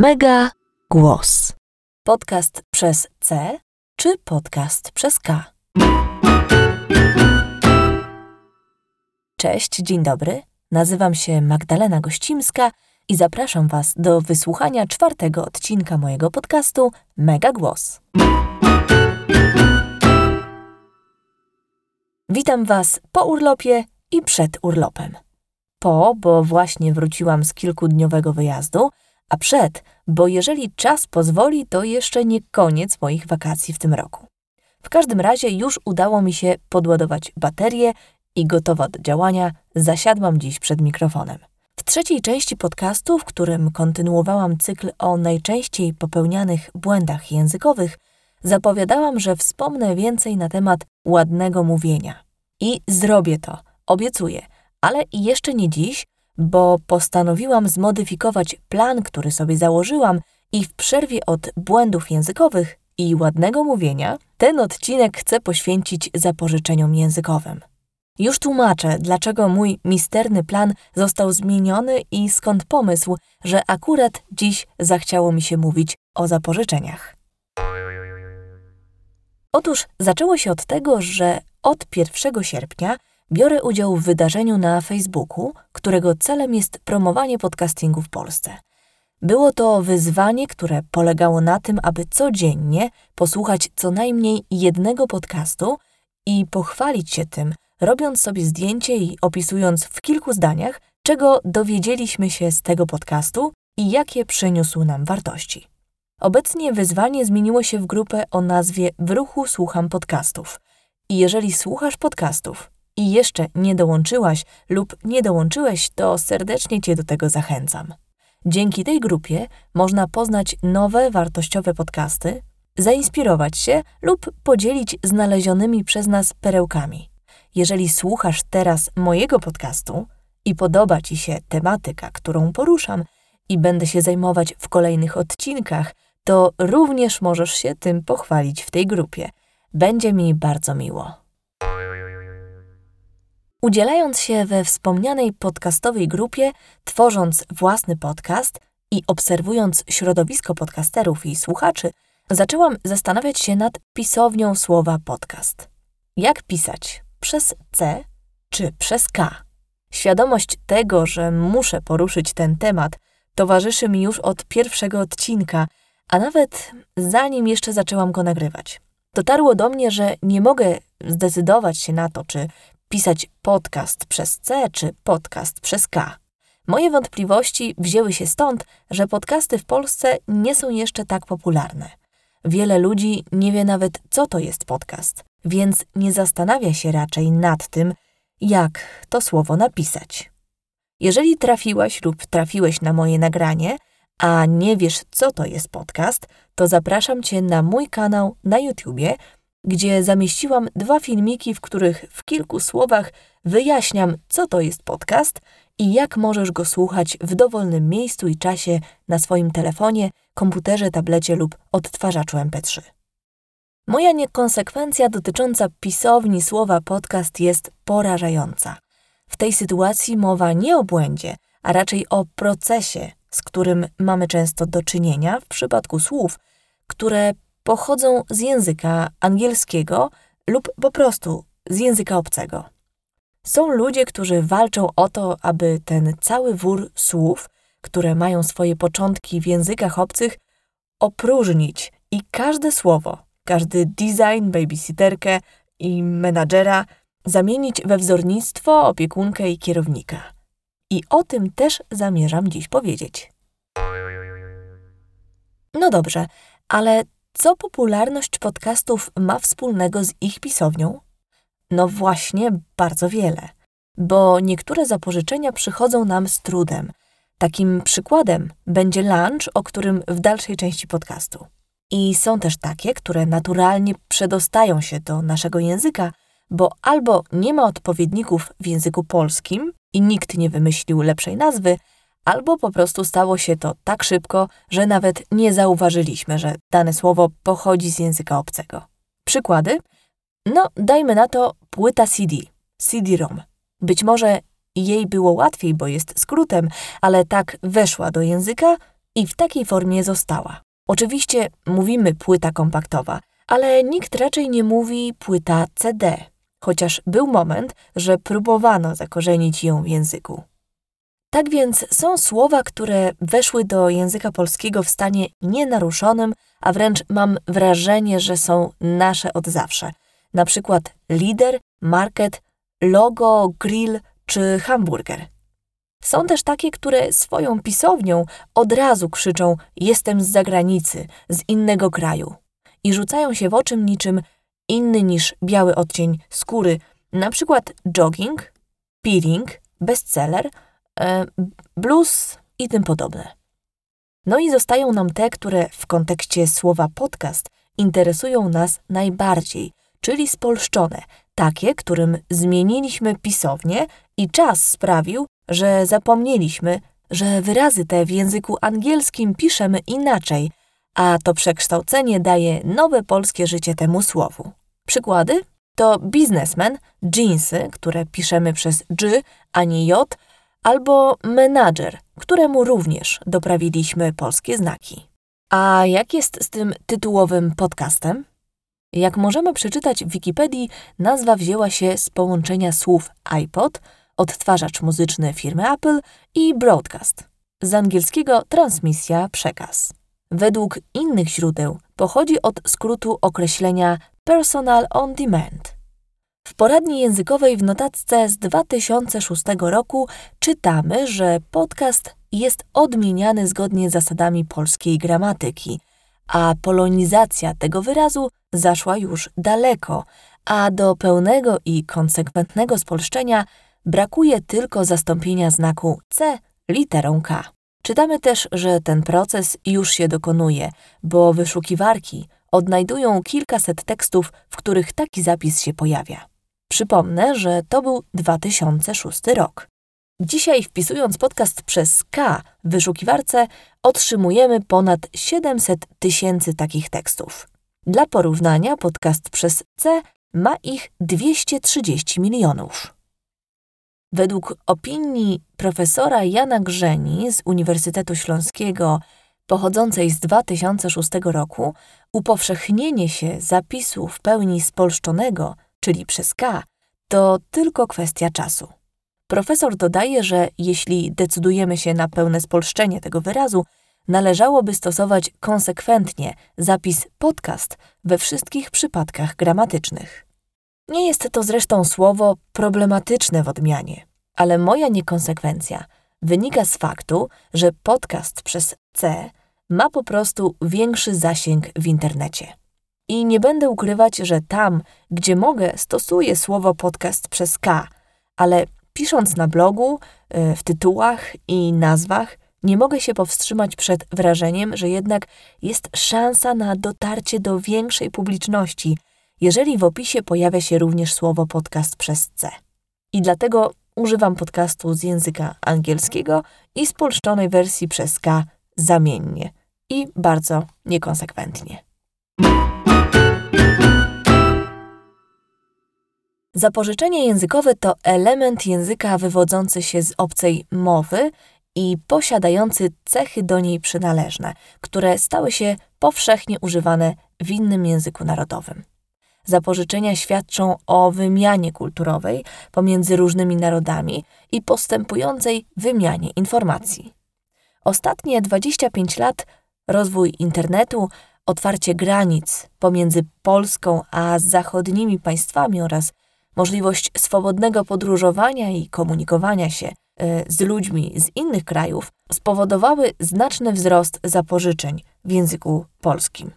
Mega Głos. Podcast przez C czy podcast przez K? Cześć, dzień dobry. Nazywam się Magdalena Gościmska i zapraszam Was do wysłuchania czwartego odcinka mojego podcastu Mega Głos. Witam Was po urlopie i przed urlopem. Po, bo właśnie wróciłam z kilkudniowego wyjazdu, a przed, bo jeżeli czas pozwoli, to jeszcze nie koniec moich wakacji w tym roku. W każdym razie już udało mi się podładować baterię i gotowa do działania zasiadłam dziś przed mikrofonem. W trzeciej części podcastu, w którym kontynuowałam cykl o najczęściej popełnianych błędach językowych, zapowiadałam, że wspomnę więcej na temat ładnego mówienia. I zrobię to, obiecuję, ale jeszcze nie dziś, bo postanowiłam zmodyfikować plan, który sobie założyłam i w przerwie od błędów językowych i ładnego mówienia ten odcinek chcę poświęcić zapożyczeniom językowym. Już tłumaczę, dlaczego mój misterny plan został zmieniony i skąd pomysł, że akurat dziś zachciało mi się mówić o zapożyczeniach. Otóż zaczęło się od tego, że od 1 sierpnia biorę udział w wydarzeniu na Facebooku, którego celem jest promowanie podcastingu w Polsce. Było to wyzwanie, które polegało na tym, aby codziennie posłuchać co najmniej jednego podcastu i pochwalić się tym, robiąc sobie zdjęcie i opisując w kilku zdaniach, czego dowiedzieliśmy się z tego podcastu i jakie przyniósł nam wartości. Obecnie wyzwanie zmieniło się w grupę o nazwie W ruchu słucham podcastów. I jeżeli słuchasz podcastów i jeszcze nie dołączyłaś lub nie dołączyłeś, to serdecznie Cię do tego zachęcam. Dzięki tej grupie można poznać nowe, wartościowe podcasty, zainspirować się lub podzielić znalezionymi przez nas perełkami. Jeżeli słuchasz teraz mojego podcastu i podoba Ci się tematyka, którą poruszam i będę się zajmować w kolejnych odcinkach, to również możesz się tym pochwalić w tej grupie. Będzie mi bardzo miło. Udzielając się we wspomnianej podcastowej grupie, tworząc własny podcast i obserwując środowisko podcasterów i słuchaczy, zaczęłam zastanawiać się nad pisownią słowa podcast. Jak pisać? Przez C czy przez K? Świadomość tego, że muszę poruszyć ten temat, towarzyszy mi już od pierwszego odcinka, a nawet zanim jeszcze zaczęłam go nagrywać. Dotarło do mnie, że nie mogę zdecydować się na to, czy pisać podcast przez C czy podcast przez K. Moje wątpliwości wzięły się stąd, że podcasty w Polsce nie są jeszcze tak popularne. Wiele ludzi nie wie nawet, co to jest podcast, więc nie zastanawia się raczej nad tym, jak to słowo napisać. Jeżeli trafiłaś lub trafiłeś na moje nagranie, a nie wiesz, co to jest podcast, to zapraszam Cię na mój kanał na YouTubie, gdzie zamieściłam dwa filmiki, w których w kilku słowach wyjaśniam, co to jest podcast i jak możesz go słuchać w dowolnym miejscu i czasie na swoim telefonie, komputerze, tablecie lub odtwarzaczu MP3. Moja niekonsekwencja dotycząca pisowni słowa podcast jest porażająca. W tej sytuacji mowa nie o błędzie, a raczej o procesie, z którym mamy często do czynienia w przypadku słów, które pochodzą z języka angielskiego lub po prostu z języka obcego. Są ludzie, którzy walczą o to, aby ten cały wór słów, które mają swoje początki w językach obcych, opróżnić i każde słowo, każdy design, babysitterkę i menadżera zamienić we wzornictwo, opiekunkę i kierownika. I o tym też zamierzam dziś powiedzieć. No dobrze, ale co popularność podcastów ma wspólnego z ich pisownią? No właśnie, bardzo wiele. Bo niektóre zapożyczenia przychodzą nam z trudem. Takim przykładem będzie lunch, o którym w dalszej części podcastu. I są też takie, które naturalnie przedostają się do naszego języka, bo albo nie ma odpowiedników w języku polskim i nikt nie wymyślił lepszej nazwy, albo po prostu stało się to tak szybko, że nawet nie zauważyliśmy, że dane słowo pochodzi z języka obcego. Przykłady? No, dajmy na to płyta CD, CD-ROM. Być może jej było łatwiej, bo jest skrótem, ale tak weszła do języka i w takiej formie została. Oczywiście mówimy płyta kompaktowa, ale nikt raczej nie mówi płyta CD, chociaż był moment, że próbowano zakorzenić ją w języku. Tak więc są słowa, które weszły do języka polskiego w stanie nienaruszonym, a wręcz mam wrażenie, że są nasze od zawsze. Na przykład lider, market, logo, grill czy hamburger. Są też takie, które swoją pisownią od razu krzyczą: Jestem z zagranicy, z innego kraju. I rzucają się w oczy niczym inny niż biały odcień skóry, na przykład jogging, peeling, bestseller, blues i tym podobne. No i zostają nam te, które w kontekście słowa podcast interesują nas najbardziej, czyli spolszczone, takie, którym zmieniliśmy pisownię i czas sprawił, że zapomnieliśmy, że wyrazy te w języku angielskim piszemy inaczej, a to przekształcenie daje nowe polskie życie temu słowu. Przykłady to biznesmen, jeansy, które piszemy przez G, a nie J, albo menadżer, któremu również doprawiliśmy polskie znaki. A jak jest z tym tytułowym podcastem? Jak możemy przeczytać w Wikipedii, nazwa wzięła się z połączenia słów iPod, odtwarzacz muzyczny firmy Apple i broadcast, z angielskiego transmisja, przekaz. Według innych źródeł pochodzi od skrótu określenia personal on demand. W poradni językowej w notatce z 2006 roku czytamy, że podcast jest odmieniany zgodnie z zasadami polskiej gramatyki, a polonizacja tego wyrazu zaszła już daleko, a do pełnego i konsekwentnego spolszczenia brakuje tylko zastąpienia znaku C literą K. Czytamy też, że ten proces już się dokonuje, bo wyszukiwarki odnajdują kilkaset tekstów, w których taki zapis się pojawia. Przypomnę, że to był 2006 rok. Dzisiaj wpisując podcast przez K w wyszukiwarce otrzymujemy ponad 700 tysięcy takich tekstów. Dla porównania podcast przez C ma ich 230 milionów. Według opinii profesora Jana Grzeni z Uniwersytetu Śląskiego, pochodzącej z 2006 roku, upowszechnienie się zapisu w pełni spolszczonego, czyli przez K, to tylko kwestia czasu. Profesor dodaje, że jeśli decydujemy się na pełne spolszczenie tego wyrazu, należałoby stosować konsekwentnie zapis podcast we wszystkich przypadkach gramatycznych. Nie jest to zresztą słowo problematyczne w odmianie, ale moja niekonsekwencja wynika z faktu, że podcast przez C ma po prostu większy zasięg w internecie. I nie będę ukrywać, że tam, gdzie mogę, stosuję słowo podcast przez K, ale pisząc na blogu, y, w tytułach i nazwach, nie mogę się powstrzymać przed wrażeniem, że jednak jest szansa na dotarcie do większej publiczności, jeżeli w opisie pojawia się również słowo podcast przez C. I dlatego używam podcastu z języka angielskiego i spolszczonej wersji przez K zamiennie i bardzo niekonsekwentnie. Zapożyczenie językowe to element języka wywodzący się z obcej mowy i posiadający cechy do niej przynależne, które stały się powszechnie używane w innym języku narodowym. Zapożyczenia świadczą o wymianie kulturowej pomiędzy różnymi narodami i postępującej wymianie informacji. Ostatnie 25 lat rozwój internetu, otwarcie granic pomiędzy Polską a zachodnimi państwami oraz możliwość swobodnego podróżowania i komunikowania się e, z ludźmi z innych krajów spowodowały znaczny wzrost zapożyczeń w języku polskim.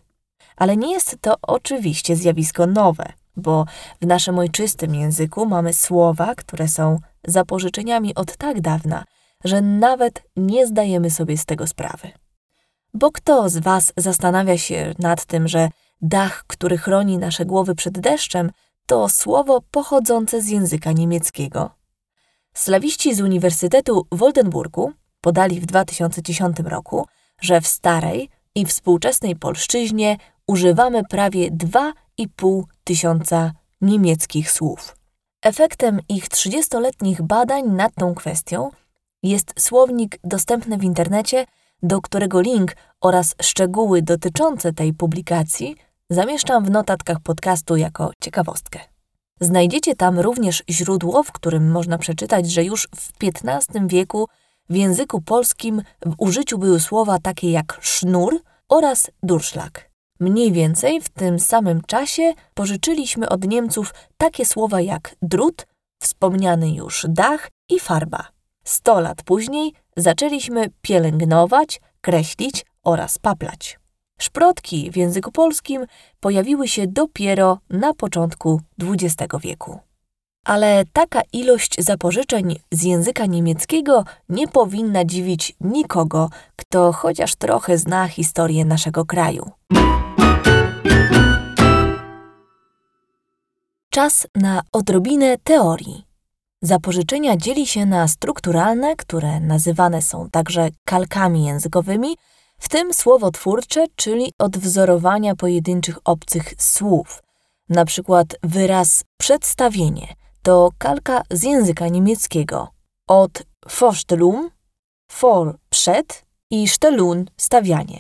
Ale nie jest to oczywiście zjawisko nowe, bo w naszym ojczystym języku mamy słowa, które są zapożyczeniami od tak dawna, że nawet nie zdajemy sobie z tego sprawy. Bo kto z Was zastanawia się nad tym, że dach, który chroni nasze głowy przed deszczem, to słowo pochodzące z języka niemieckiego? Slawiści z Uniwersytetu w Oldenburgu podali w 2010 roku, że w starej i współczesnej polszczyźnie używamy prawie 2,5 tysiąca niemieckich słów. Efektem ich 30-letnich badań nad tą kwestią jest słownik dostępny w internecie do którego link oraz szczegóły dotyczące tej publikacji zamieszczam w notatkach podcastu jako ciekawostkę. Znajdziecie tam również źródło, w którym można przeczytać, że już w XV wieku w języku polskim w użyciu były słowa takie jak sznur oraz durszlak. Mniej więcej w tym samym czasie pożyczyliśmy od Niemców takie słowa jak drut, wspomniany już dach i farba. Sto lat później zaczęliśmy pielęgnować, kreślić oraz paplać. Szprotki w języku polskim pojawiły się dopiero na początku XX wieku. Ale taka ilość zapożyczeń z języka niemieckiego nie powinna dziwić nikogo, kto chociaż trochę zna historię naszego kraju. Czas na odrobinę teorii. Zapożyczenia dzieli się na strukturalne, które nazywane są także kalkami językowymi, w tym słowotwórcze, czyli odwzorowania pojedynczych obcych słów. Na przykład wyraz przedstawienie to kalka z języka niemieckiego od Vorstellung, for przed i Stellun stawianie.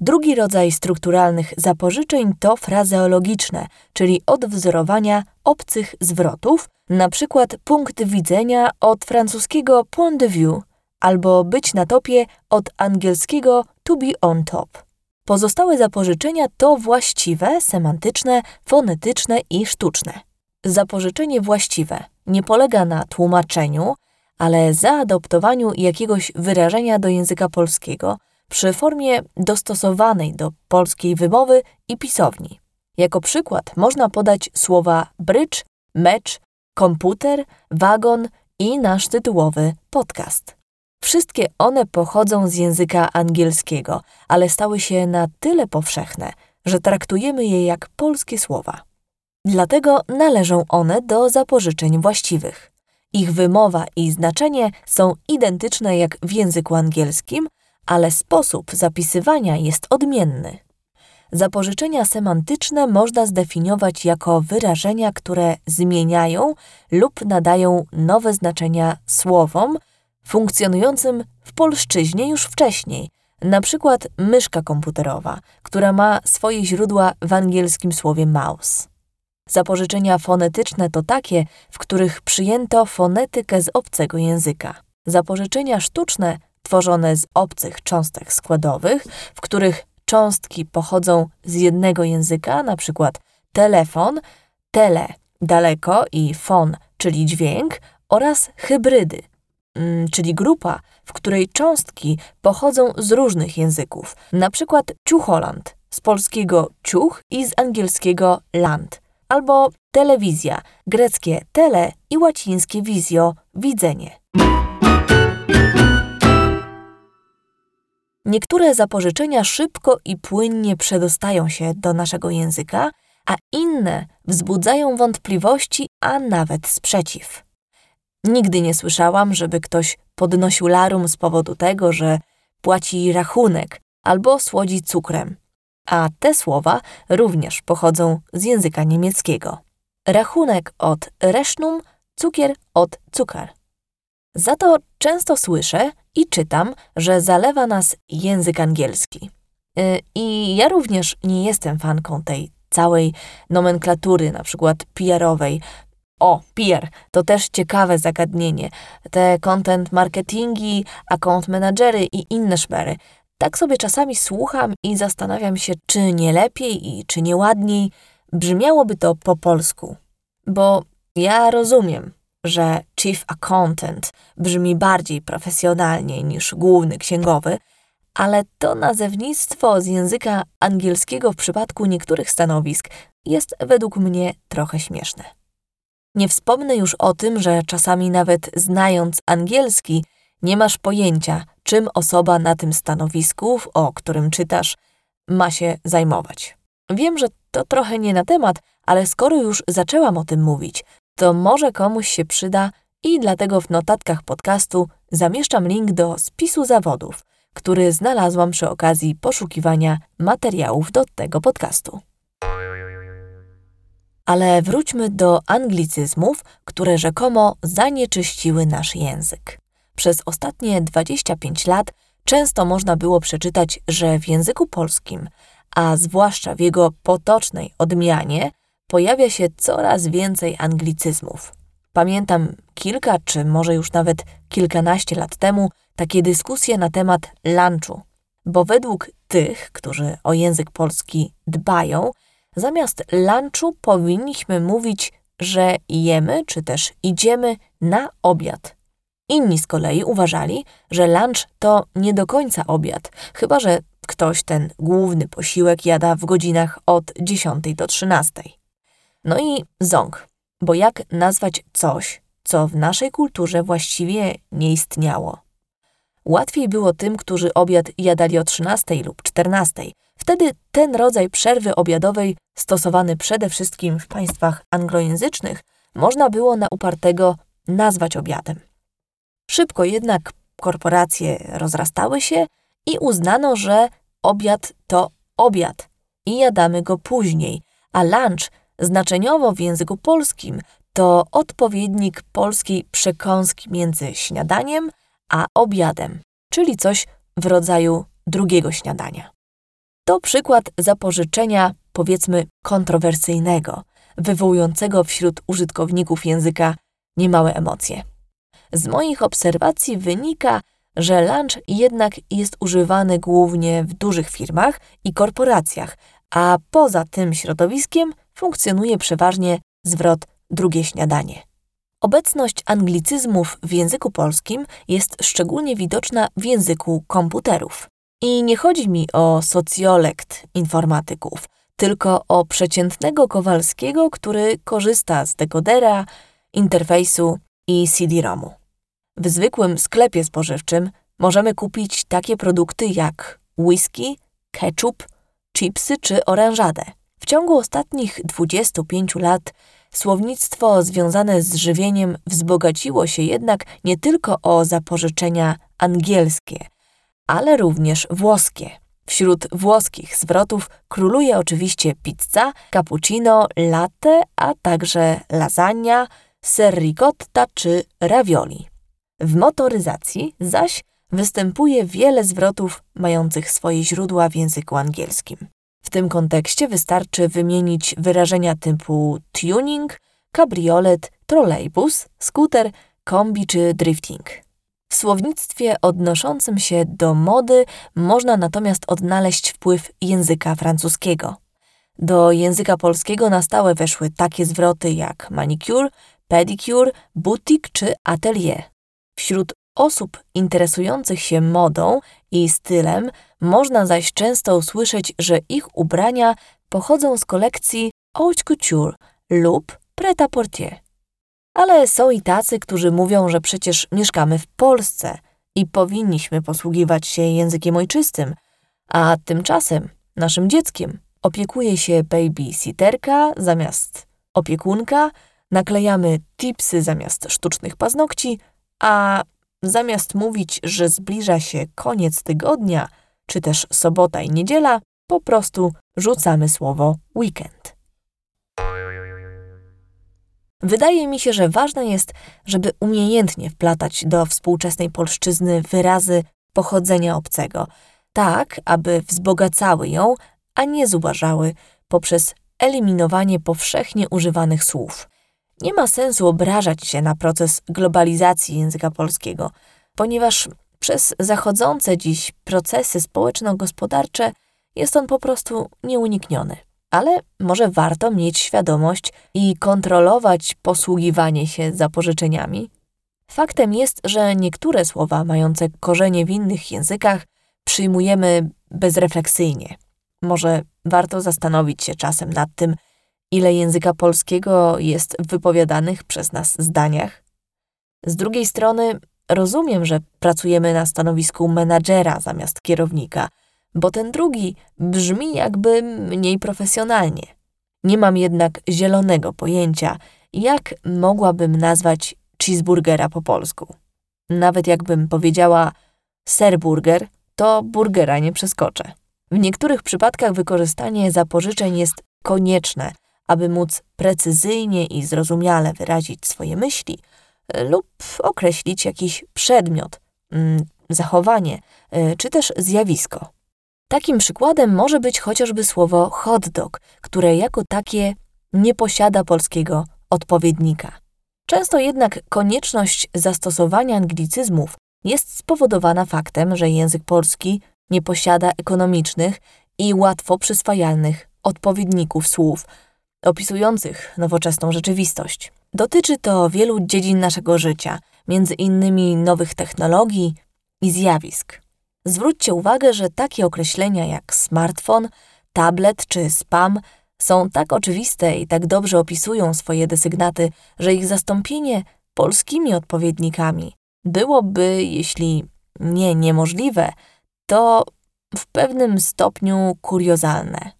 Drugi rodzaj strukturalnych zapożyczeń to frazeologiczne, czyli odwzorowania obcych zwrotów, na przykład punkt widzenia od francuskiego point de vue albo być na topie od angielskiego to be on top. Pozostałe zapożyczenia to właściwe, semantyczne, fonetyczne i sztuczne. Zapożyczenie właściwe nie polega na tłumaczeniu, ale zaadoptowaniu jakiegoś wyrażenia do języka polskiego przy formie dostosowanej do polskiej wymowy i pisowni. Jako przykład można podać słowa brycz, mecz, komputer, wagon i nasz tytułowy podcast. Wszystkie one pochodzą z języka angielskiego, ale stały się na tyle powszechne, że traktujemy je jak polskie słowa. Dlatego należą one do zapożyczeń właściwych. Ich wymowa i znaczenie są identyczne jak w języku angielskim, ale sposób zapisywania jest odmienny. Zapożyczenia semantyczne można zdefiniować jako wyrażenia, które zmieniają lub nadają nowe znaczenia słowom funkcjonującym w polszczyźnie już wcześniej, na przykład myszka komputerowa, która ma swoje źródła w angielskim słowie mouse. Zapożyczenia fonetyczne to takie, w których przyjęto fonetykę z obcego języka. Zapożyczenia sztuczne, tworzone z obcych cząstek składowych, w których cząstki pochodzą z jednego języka, na przykład telefon, tele, daleko i fon, czyli dźwięk, oraz hybrydy, czyli grupa, w której cząstki pochodzą z różnych języków, na przykład ciucholand, z polskiego ciuch i z angielskiego land, albo telewizja, greckie tele i łacińskie wizjo, widzenie. Niektóre zapożyczenia szybko i płynnie przedostają się do naszego języka, a inne wzbudzają wątpliwości, a nawet sprzeciw. Nigdy nie słyszałam, żeby ktoś podnosił larum z powodu tego, że płaci rachunek albo słodzi cukrem, a te słowa również pochodzą z języka niemieckiego. Rachunek od Rechnum, cukier od Zucker. Za to często słyszę i czytam, że zalewa nas język angielski. Y, I ja również nie jestem fanką tej całej nomenklatury, na przykład PR-owej. O, PR to też ciekawe zagadnienie. Te content marketingi, account managery i inne szmery. Tak sobie czasami słucham i zastanawiam się, czy nie lepiej i czy nie ładniej brzmiałoby to po polsku. Bo ja rozumiem, że chief accountant brzmi bardziej profesjonalnie niż główny księgowy, ale to nazewnictwo z języka angielskiego w przypadku niektórych stanowisk jest według mnie trochę śmieszne. Nie wspomnę już o tym, że czasami nawet znając angielski, nie masz pojęcia, czym osoba na tym stanowisku, o którym czytasz, ma się zajmować. Wiem, że to trochę nie na temat, ale skoro już zaczęłam o tym mówić, to może komuś się przyda i dlatego w notatkach podcastu zamieszczam link do spisu zawodów, który znalazłam przy okazji poszukiwania materiałów do tego podcastu. Ale wróćmy do anglicyzmów, które rzekomo zanieczyściły nasz język. Przez ostatnie 25 lat często można było przeczytać, że w języku polskim, a zwłaszcza w jego potocznej odmianie, pojawia się coraz więcej anglicyzmów. Pamiętam kilka, czy może już nawet kilkanaście lat temu, takie dyskusje na temat lunchu, bo według tych, którzy o język polski dbają, zamiast lunchu powinniśmy mówić, że jemy, czy też idziemy na obiad. Inni z kolei uważali, że lunch to nie do końca obiad, chyba że ktoś ten główny posiłek jada w godzinach od 10 do 13. No i ząg, bo jak nazwać coś, co w naszej kulturze właściwie nie istniało? Łatwiej było tym, którzy obiad jadali o 13 lub 14. Wtedy ten rodzaj przerwy obiadowej, stosowany przede wszystkim w państwach anglojęzycznych, można było na upartego nazwać obiadem. Szybko jednak korporacje rozrastały się i uznano, że obiad to obiad i jadamy go później, a lunch znaczeniowo w języku polskim to odpowiednik polskiej przekąski między śniadaniem a obiadem, czyli coś w rodzaju drugiego śniadania. To przykład zapożyczenia, powiedzmy, kontrowersyjnego, wywołującego wśród użytkowników języka niemałe emocje. Z moich obserwacji wynika, że lunch jednak jest używany głównie w dużych firmach i korporacjach, a poza tym środowiskiem funkcjonuje przeważnie zwrot drugie śniadanie. Obecność anglicyzmów w języku polskim jest szczególnie widoczna w języku komputerów. I nie chodzi mi o socjolekt informatyków, tylko o przeciętnego Kowalskiego, który korzysta z dekodera, interfejsu i CD-ROMu. W zwykłym sklepie spożywczym możemy kupić takie produkty jak whisky, ketchup, chipsy czy oranżadę. W ciągu ostatnich 25 lat słownictwo związane z żywieniem wzbogaciło się jednak nie tylko o zapożyczenia angielskie, ale również włoskie. Wśród włoskich zwrotów króluje oczywiście pizza, cappuccino, latte, a także lasagna, ser ricotta czy ravioli. W motoryzacji zaś występuje wiele zwrotów mających swoje źródła w języku angielskim. W tym kontekście wystarczy wymienić wyrażenia typu tuning, kabriolet, trolejbus, skuter, kombi czy drifting. W słownictwie odnoszącym się do mody można natomiast odnaleźć wpływ języka francuskiego. Do języka polskiego na stałe weszły takie zwroty jak manicure, pedicure, butik czy atelier. Wśród osób interesujących się modą i stylem można zaś często usłyszeć, że ich ubrania pochodzą z kolekcji haute couture lub prêt-à-porter. Ale są i tacy, którzy mówią, że przecież mieszkamy w Polsce i powinniśmy posługiwać się językiem ojczystym, a tymczasem naszym dzieckiem opiekuje się babysitterka zamiast opiekunka, naklejamy tipsy zamiast sztucznych paznokci, a zamiast mówić, że zbliża się koniec tygodnia, czy też sobota i niedziela, po prostu rzucamy słowo weekend. Wydaje mi się, że ważne jest, żeby umiejętnie wplatać do współczesnej polszczyzny wyrazy pochodzenia obcego, tak aby wzbogacały ją, a nie zubażały poprzez eliminowanie powszechnie używanych słów. Nie ma sensu obrażać się na proces globalizacji języka polskiego, ponieważ przez zachodzące dziś procesy społeczno-gospodarcze jest on po prostu nieunikniony. Ale może warto mieć świadomość i kontrolować posługiwanie się zapożyczeniami? Faktem jest, że niektóre słowa mające korzenie w innych językach przyjmujemy bezrefleksyjnie. Może warto zastanowić się czasem nad tym, ile języka polskiego jest wypowiadanych przez nas zdaniach. Z drugiej strony rozumiem, że pracujemy na stanowisku menadżera zamiast kierownika, bo ten drugi brzmi jakby mniej profesjonalnie. Nie mam jednak zielonego pojęcia, jak mogłabym nazwać cheeseburgera po polsku. Nawet jakbym powiedziała serburger, to burgera nie przeskoczę. W niektórych przypadkach wykorzystanie zapożyczeń jest konieczne, aby móc precyzyjnie i zrozumiale wyrazić swoje myśli lub określić jakiś przedmiot, mm, zachowanie y, czy też zjawisko. Takim przykładem może być chociażby słowo hot dog, które jako takie nie posiada polskiego odpowiednika. Często jednak konieczność zastosowania anglicyzmów jest spowodowana faktem, że język polski nie posiada ekonomicznych i łatwo przyswajalnych odpowiedników słów opisujących nowoczesną rzeczywistość. Dotyczy to wielu dziedzin naszego życia, między innymi nowych technologii i zjawisk. Zwróćcie uwagę, że takie określenia jak smartfon, tablet czy spam są tak oczywiste i tak dobrze opisują swoje desygnaty, że ich zastąpienie polskimi odpowiednikami byłoby, jeśli nie niemożliwe, to w pewnym stopniu kuriozalne.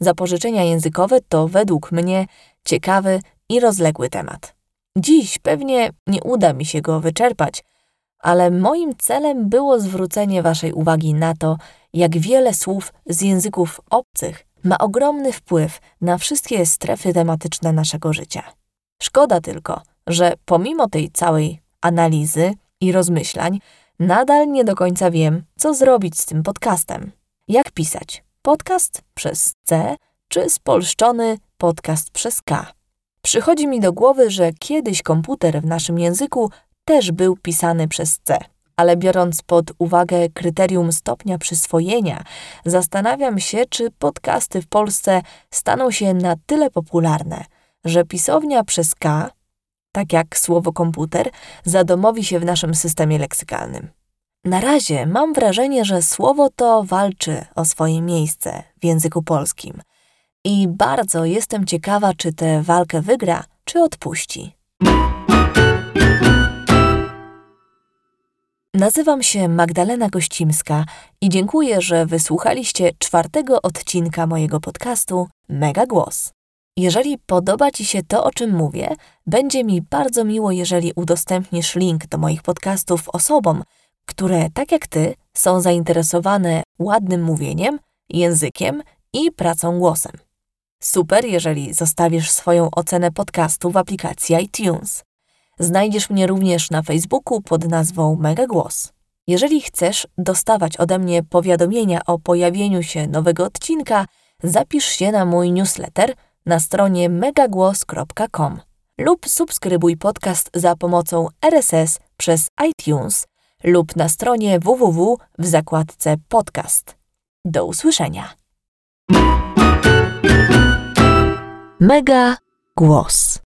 Zapożyczenia językowe to według mnie ciekawy i rozległy temat. Dziś pewnie nie uda mi się go wyczerpać, ale moim celem było zwrócenie Waszej uwagi na to, jak wiele słów z języków obcych ma ogromny wpływ na wszystkie strefy tematyczne naszego życia. Szkoda tylko, że pomimo tej całej analizy i rozmyślań, nadal nie do końca wiem, co zrobić z tym podcastem. Jak pisać? Podcast przez C czy spolszczony podcast przez K? Przychodzi mi do głowy, że kiedyś komputer w naszym języku też był pisany przez C. Ale biorąc pod uwagę kryterium stopnia przyswojenia, zastanawiam się, czy podcasty w Polsce staną się na tyle popularne, że pisownia przez K, tak jak słowo komputer, zadomowi się w naszym systemie leksykalnym. Na razie mam wrażenie, że słowo to walczy o swoje miejsce w języku polskim i bardzo jestem ciekawa, czy tę walkę wygra, czy odpuści. Nazywam się Magdalena Gościmska i dziękuję, że wysłuchaliście czwartego odcinka mojego podcastu Mega Głos. Jeżeli podoba Ci się to, o czym mówię, będzie mi bardzo miło, jeżeli udostępnisz link do moich podcastów osobom, które, tak jak Ty, są zainteresowane ładnym mówieniem, językiem i pracą głosem. Super, jeżeli zostawisz swoją ocenę podcastu w aplikacji iTunes. Znajdziesz mnie również na Facebooku pod nazwą Mega Głos. Jeżeli chcesz dostawać ode mnie powiadomienia o pojawieniu się nowego odcinka, zapisz się na mój newsletter na stronie megagłos.com lub subskrybuj podcast za pomocą RSS przez iTunes lub na stronie www w zakładce podcast. Do usłyszenia. Mega głos.